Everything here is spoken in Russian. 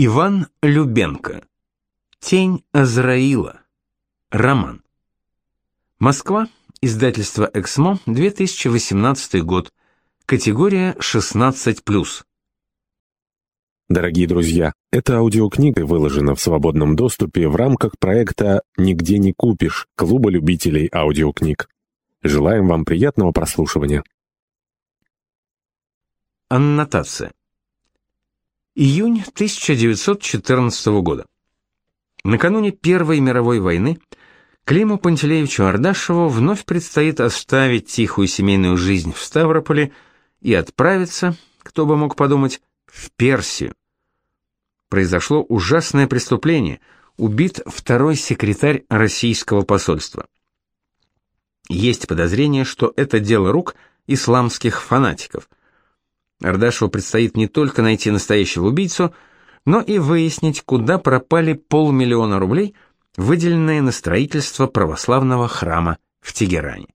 Иван Любенко. Тень Азраила. Роман. Москва. Издательство Эксмо. 2018 год. Категория 16+. Дорогие друзья, эта аудиокнига выложена в свободном доступе в рамках проекта «Нигде не купишь» Клуба любителей аудиокниг. Желаем вам приятного прослушивания. Аннотация. Июнь 1914 года. Накануне Первой мировой войны Климу Пантелеевичу Ардашеву вновь предстоит оставить тихую семейную жизнь в Ставрополе и отправиться, кто бы мог подумать, в Персию. Произошло ужасное преступление. Убит второй секретарь российского посольства. Есть подозрение, что это дело рук исламских фанатиков – Ардашеву предстоит не только найти настоящего убийцу, но и выяснить, куда пропали полмиллиона рублей, выделенные на строительство православного храма в Тегеране.